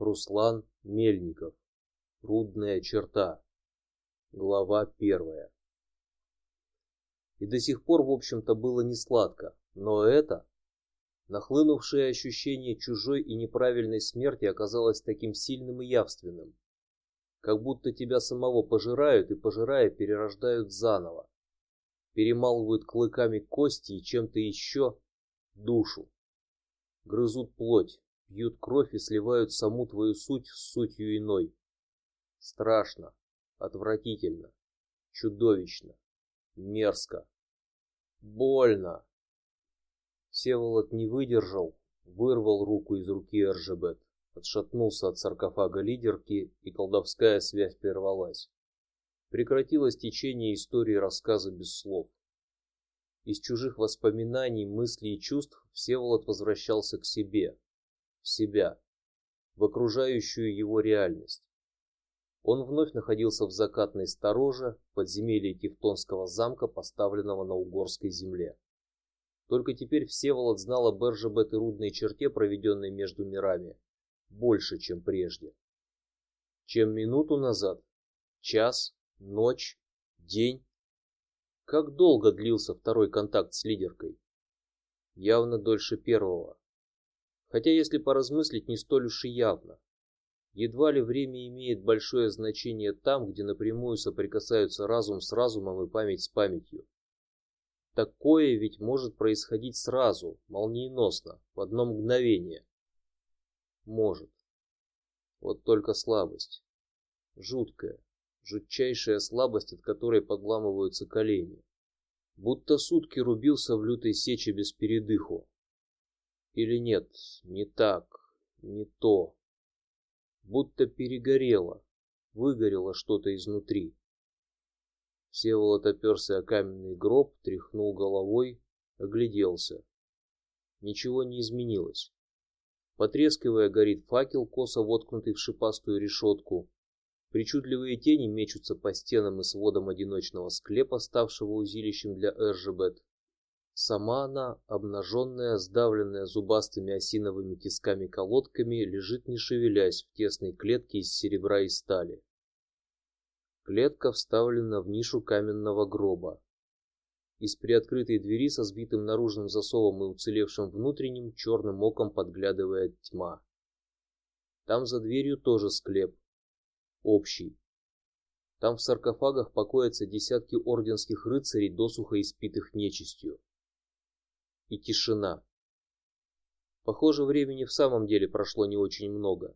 Руслан Мельников. Рудная черта. Глава первая. И до сих пор, в общем-то, было не сладко, но это нахлынувшее ощущение чужой и неправильной смерти оказалось таким сильным и явственным, как будто тебя самого пожирают и пожирая перерождают заново, перемалывают клыками кости и чем-то еще душу, грызут плоть, пьют кровь и сливают саму твою суть с сутью иной. Страшно, отвратительно, чудовищно, мерзко, больно. Всеволод не выдержал, вырвал руку из руки Эржебет, отшатнулся от саркофага лидерки, и колдовская связь прервалась. Прекратилось течение истории рассказа без слов. Из чужих воспоминаний, мыслей и чувств Всеволод возвращался к себе, в себя, в окружающую его реальность. Он вновь находился в закатной стороже подземелье Тевтонского замка, поставленного на угорской земле. Только теперь Всеволод знал об Эржебет и рудной черте, проведенной между мирами, больше, чем прежде. Чем минуту назад, час, ночь, день. Как долго длился второй контакт с лидеркой? Явно дольше первого. Хотя, если поразмыслить, не столь уж и явно. Едва ли время имеет большое значение там, где напрямую соприкасаются разум с разумом и память с памятью. Такое ведь может происходить сразу, молниеносно, в одно мгновение. Может. Вот только слабость, жуткая, жутчайшая слабость, от которой подламываются колени. Будто сутки рубился в лютой сече без передыху, или нет, не так, не то. Будто перегорело, выгорело что-то изнутри. Всеволод оперся о каменный гроб, тряхнул головой, огляделся. Ничего не изменилось. Потрескивая, горит факел, косо воткнутый в шипастую решетку. Причудливые тени мечутся по стенам и сводам одиночного склепа, ставшего узилищем для Эржебет. Сама она, обнаженная, сдавленная зубастыми осиновыми тисками-колодками, лежит не шевелясь в тесной клетке из серебра и стали. Клетка вставлена в нишу каменного гроба. Из приоткрытой двери со сбитым наружным засовом и уцелевшим внутренним черным оком подглядывает тьма. Там за дверью тоже склеп, общий. Там в саркофагах покоятся десятки орденских рыцарей, досуха испитых нечистью и тишина. Похоже, времени в самом деле прошло не очень много.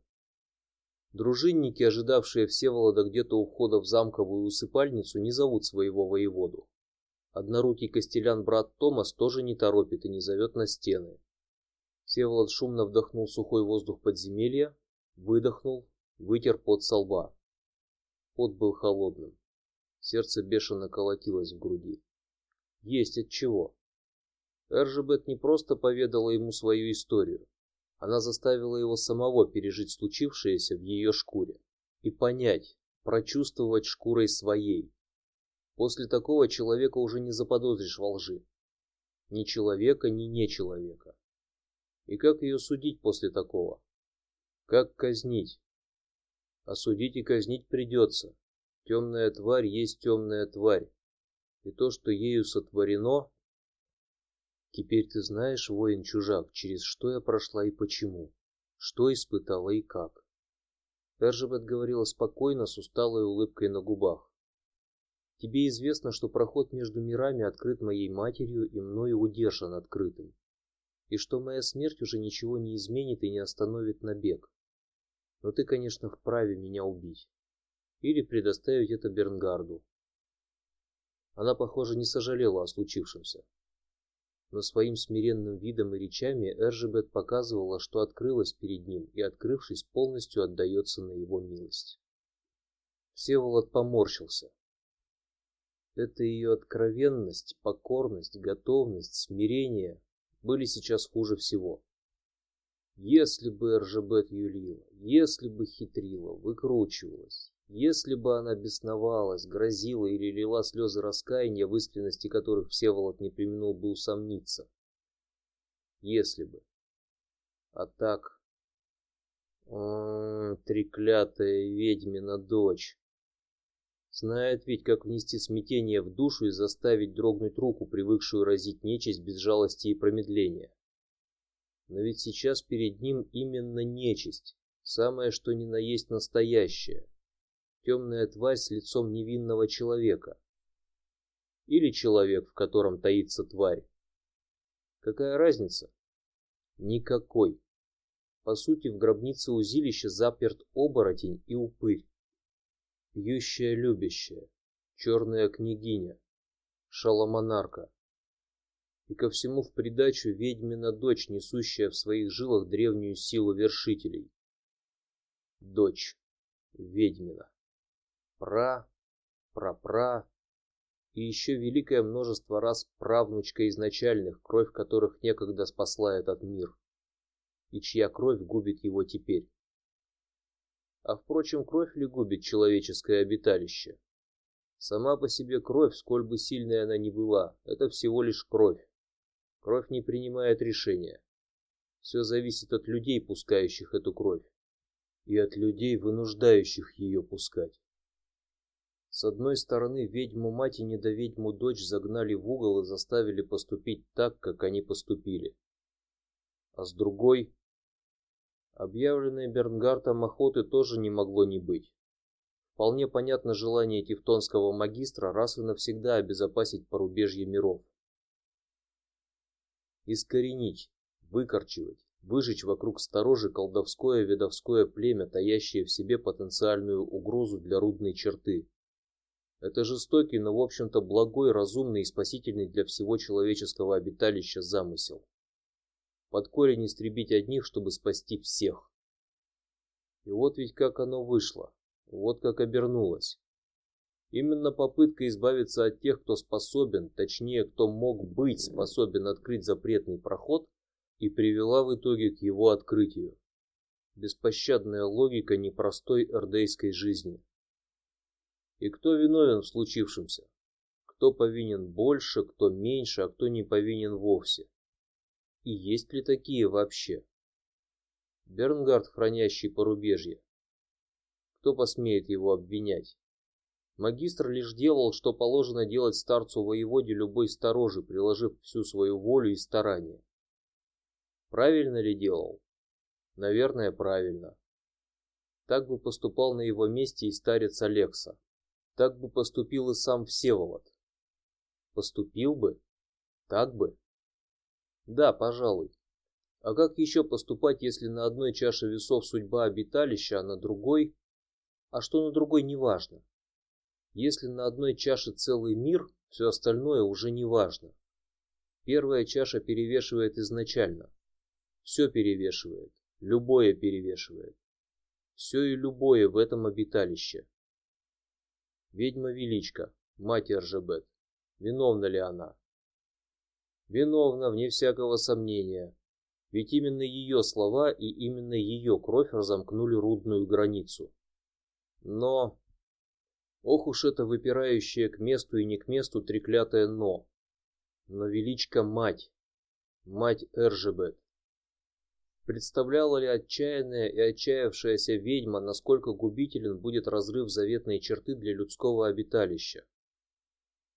Дружинники, ожидавшие Всеволода где-то у входа в замковую усыпальницу, не зовут своего воеводу. Однорукий костелян брат Томас тоже не торопит и не зовет на стены. Всеволод шумно вдохнул сухой воздух подземелья, выдохнул, вытер пот со лба. Пот был холодным, сердце бешено колотилось в груди. Есть от чего. Эржебет не просто поведала ему свою историю, она заставила его самого пережить случившееся в ее шкуре и понять, прочувствовать шкурой своей. После такого человека уже не заподозришь во лжи, ни человека, ни не человека. И как ее судить после такого? Как казнить? Осудить и казнить придется. Темная тварь есть темная тварь, и то, что ею сотворено, Теперь ты знаешь, воин-чужак, через что я прошла и почему, что испытала и как. Эржебет говорила спокойно, с усталой улыбкой на губах. Тебе известно, что проход между мирами открыт моей матерью и мною удержан открытым, и что моя смерть уже ничего не изменит и не остановит набег. Но ты, конечно, вправе меня убить или предоставить это Бернгарду. Она, похоже, не сожалела о случившемся но своим смиренным видом и речами Эржебет показывала, что открылась перед ним и, открывшись, полностью отдается на его милость. Всеволод поморщился. Эта ее откровенность, покорность, готовность, смирение были сейчас хуже всего. Если бы Эржебет юлила, если бы хитрила, выкручивалась, если бы она бесновалась, грозила или лила слезы раскаяния, в искренности которых Всеволод не применил бы усомниться. Если бы. А так... О, треклятая ведьмина дочь. Знает ведь, как внести смятение в душу и заставить дрогнуть руку, привыкшую разить нечисть без жалости и промедления. Но ведь сейчас перед ним именно нечисть, самое что ни на есть настоящее, темная тварь с лицом невинного человека, или человек, в котором таится тварь. Какая разница? Никакой. По сути, в гробнице узилища заперт оборотень и упырь пьющая любящая, черная княгиня, шаломонарка. И ко всему в придачу ведьмина дочь, несущая в своих жилах древнюю силу вершителей. Дочь ведьмина, пра, прапра и еще великое множество раз правнучка изначальных, кровь которых некогда спасла этот мир, и чья кровь губит его теперь. А впрочем, кровь ли губит человеческое обиталище? Сама по себе кровь, сколь бы сильной она ни была, это всего лишь кровь. Кровь не принимает решения. Все зависит от людей, пускающих эту кровь, и от людей, вынуждающих ее пускать. С одной стороны, ведьму мать и недоведьму дочь загнали в угол и заставили поступить так, как они поступили. А с другой, Объявленной Бернгартом охоты тоже не могло не быть. Вполне понятно желание тевтонского магистра раз и навсегда обезопасить порубежье миров. Искоренить, выкорчевать, выжечь вокруг сторожи колдовское ведовское племя, таящее в себе потенциальную угрозу для рудной черты. Это жестокий, но в общем-то благой, разумный и спасительный для всего человеческого обиталища замысел под корень истребить одних, чтобы спасти всех. И вот ведь как оно вышло, вот как обернулось. Именно попытка избавиться от тех, кто способен, точнее, кто мог быть способен открыть запретный проход, и привела в итоге к его открытию. Беспощадная логика непростой эрдейской жизни. И кто виновен в случившемся? Кто повинен больше, кто меньше, а кто не повинен вовсе? И есть ли такие вообще? Бернгард, хранящий порубежье. Кто посмеет его обвинять? Магистр лишь делал, что положено делать старцу воеводе любой сторожи, приложив всю свою волю и старание. Правильно ли делал? Наверное, правильно. Так бы поступал на его месте и старец Алекса. Так бы поступил и сам Всеволод. Поступил бы? Так бы? Да, пожалуй. А как еще поступать, если на одной чаше весов судьба обиталища, а на другой? А что на другой неважно. Если на одной чаше целый мир, все остальное уже не важно. Первая чаша перевешивает изначально. Все перевешивает, любое перевешивает. Все и любое в этом обиталище. Ведьма Величка, мать Эржебет. Виновна ли она? Виновна, вне всякого сомнения. Ведь именно ее слова и именно ее кровь разомкнули рудную границу. Но, ох уж это выпирающее к месту и не к месту треклятое но. Но величка мать, мать Эржебет. Представляла ли отчаянная и отчаявшаяся ведьма, насколько губителен будет разрыв заветной черты для людского обиталища?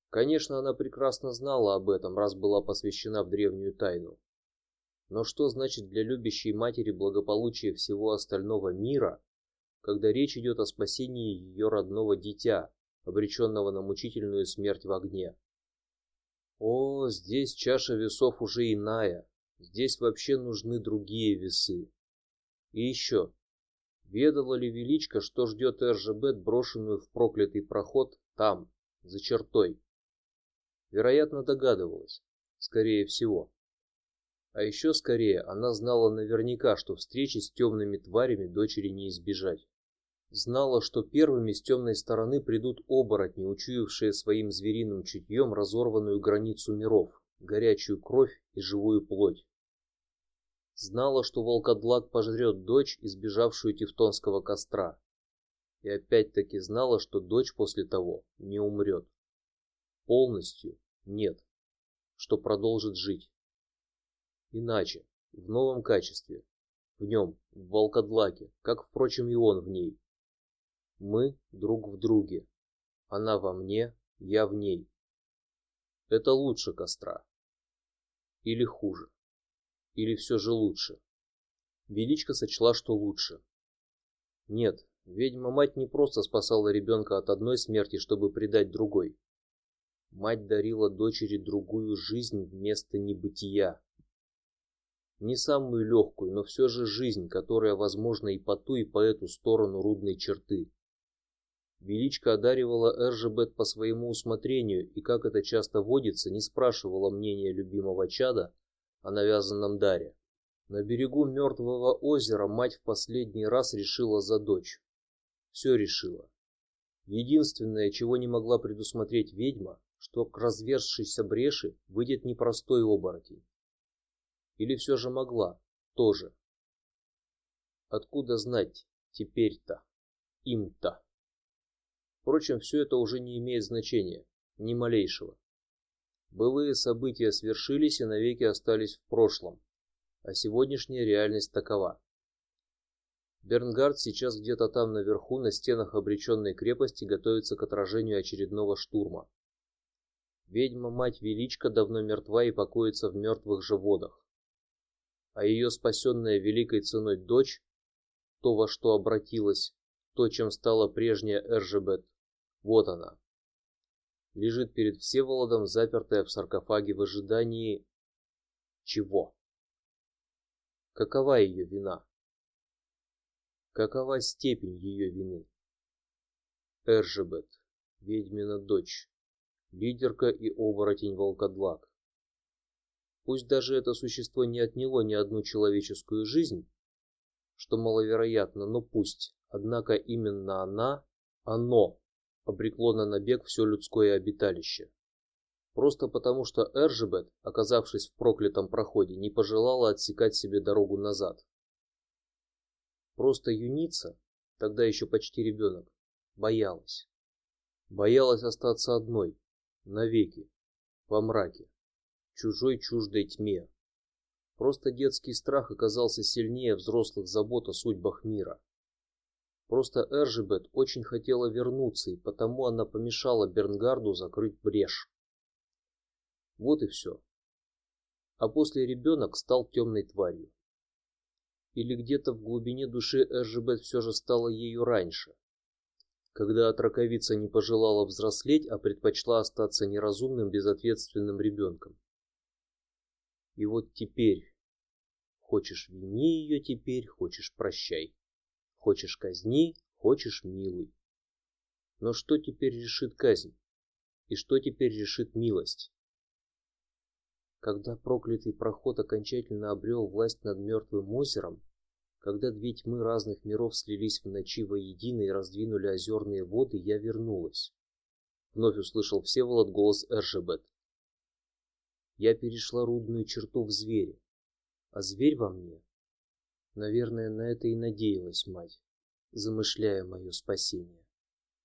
Конечно, она прекрасно знала об этом, раз была посвящена в древнюю тайну. Но что значит для любящей матери благополучие всего остального мира, когда речь идет о спасении ее родного дитя, обреченного на мучительную смерть в огне? О, здесь чаша весов уже иная. Здесь вообще нужны другие весы. И еще, ведала ли величка, что ждет Эржебет, брошенную в проклятый проход там, за чертой? Вероятно, догадывалась, скорее всего. А еще скорее она знала наверняка, что встречи с темными тварями дочери не избежать. Знала, что первыми с темной стороны придут оборотни, учуявшие своим звериным чутьем разорванную границу миров, горячую кровь и живую плоть. Знала, что волкодлак пожрет дочь, избежавшую тевтонского костра, и опять-таки знала, что дочь после того не умрет. Полностью нет, что продолжит жить. Иначе, в новом качестве, в нем, в волкодлаке, как, впрочем, и он в ней. Мы друг в друге, она во мне, я в ней. Это лучше костра. Или хуже. Или все же лучше. Величка сочла, что лучше. Нет, ведьма-мать не просто спасала ребенка от одной смерти, чтобы предать другой. Мать дарила дочери другую жизнь вместо небытия. Не самую легкую, но все же жизнь, которая возможна и по ту, и по эту сторону рудной черты. Величка одаривала Эржебет по своему усмотрению и, как это часто водится, не спрашивала мнения любимого чада о навязанном даре. На берегу мертвого озера мать в последний раз решила за дочь. Все решила. Единственное, чего не могла предусмотреть ведьма, что к разверзшейся бреши выйдет непростой оборотень. Или все же могла, тоже. Откуда знать теперь-то, им-то? Впрочем, все это уже не имеет значения, ни малейшего. Былые события свершились и навеки остались в прошлом, а сегодняшняя реальность такова. Бернгард сейчас где-то там наверху на стенах обреченной крепости готовится к отражению очередного штурма. Ведьма мать Величка давно мертва и покоится в мертвых же водах, а ее спасенная великой ценой дочь, то во что обратилась, то чем стала прежняя Эржебет, вот она. Лежит перед Всеволодом, запертая в саркофаге в ожидании чего? Какова ее вина? Какова степень ее вины? Эржебет, ведьмина дочь, лидерка и оборотень волкодлак. Пусть даже это существо не отняло ни одну человеческую жизнь, что маловероятно, но пусть. Однако именно она, оно обрекло на набег все людское обиталище. Просто потому, что Эржебет, оказавшись в проклятом проходе, не пожелала отсекать себе дорогу назад. Просто юница, тогда еще почти ребенок, боялась, боялась остаться одной, навеки, во мраке, чужой чуждой тьме. Просто детский страх оказался сильнее взрослых забот о судьбах мира. Просто Эржебет очень хотела вернуться, и потому она помешала Бернгарду закрыть брешь. Вот и все. А после ребенок стал темной тварью. Или где-то в глубине души Эржебет все же стала ею раньше, когда отраковица не пожелала взрослеть, а предпочла остаться неразумным, безответственным ребенком. И вот теперь, хочешь вини ее теперь, хочешь прощай. Хочешь казни, хочешь милуй. Но что теперь решит казнь? И что теперь решит милость? Когда проклятый проход окончательно обрел власть над мертвым озером, когда две тьмы разных миров слились в ночи воедино и раздвинули озерные воды, я вернулась. Вновь услышал Всеволод голос Эржебет. Я перешла рудную черту в звере, а зверь во мне Наверное, на это и надеялась мать, замышляя мое спасение.